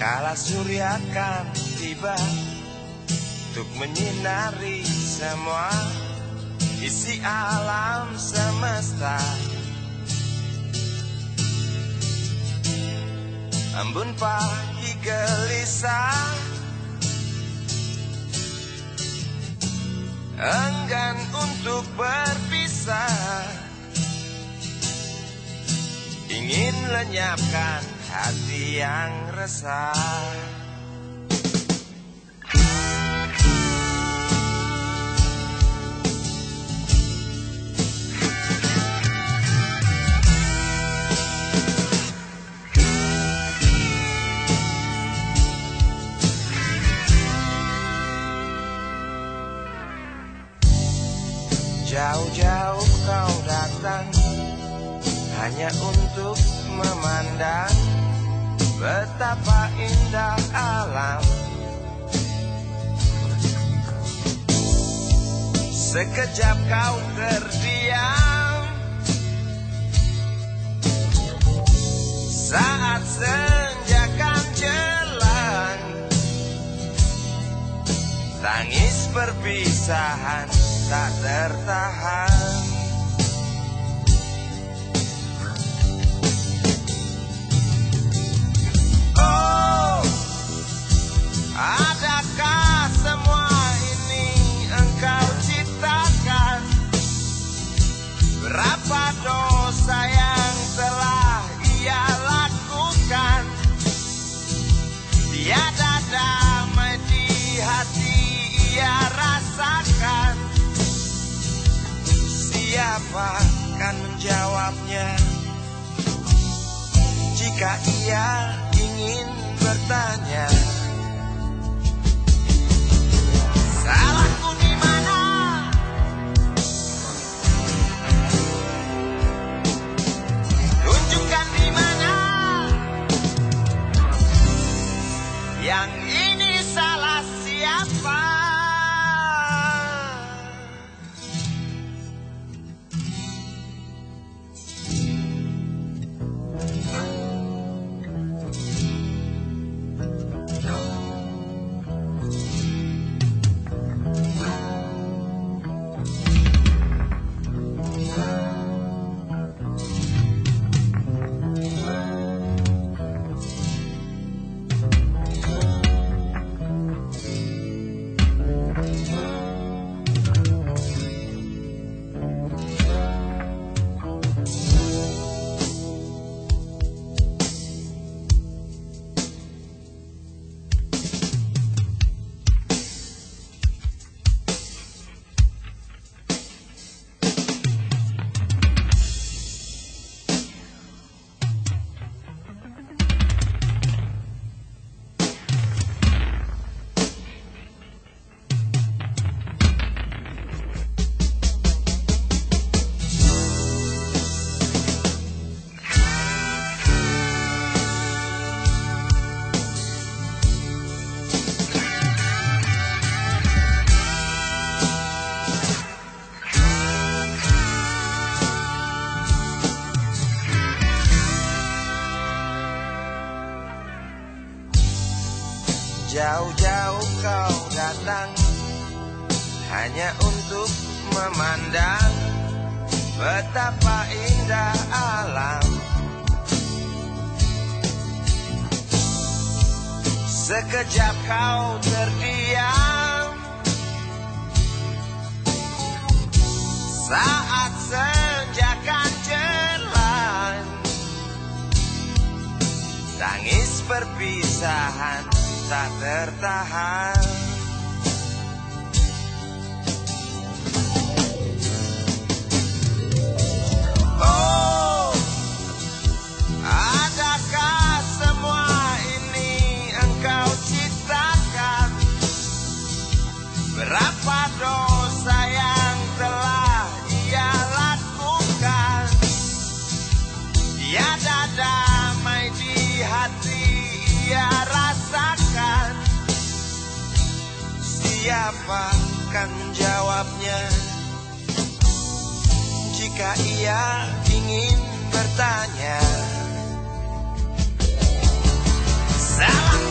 Kala surya akan tiba Untuk menyinari semua Isi alam semesta. Embun pagi gelisah Enggan untuk berpisah. Ingin lenyapkan hati yang resah. Jauh-jauh kau datang Hanya untuk memandang Betapa indah alam. Sekejap kau terdiam. Saat senja kan jelang Tangis perpisahan tak tertahan Siapa akan menjawabnya? Jika ia ingin bertanya Salahku di mana? Tunjukkan di mana Yang ini salah siapa? Jauh-jauh kau datang Hanya untuk memandang Betapa indah alam. Sekejap kau terdiam Saat senja kan Tangis perpisahan tak tertahan Siapa akan menjawabnya Jika ia ingin bertanya. Salahku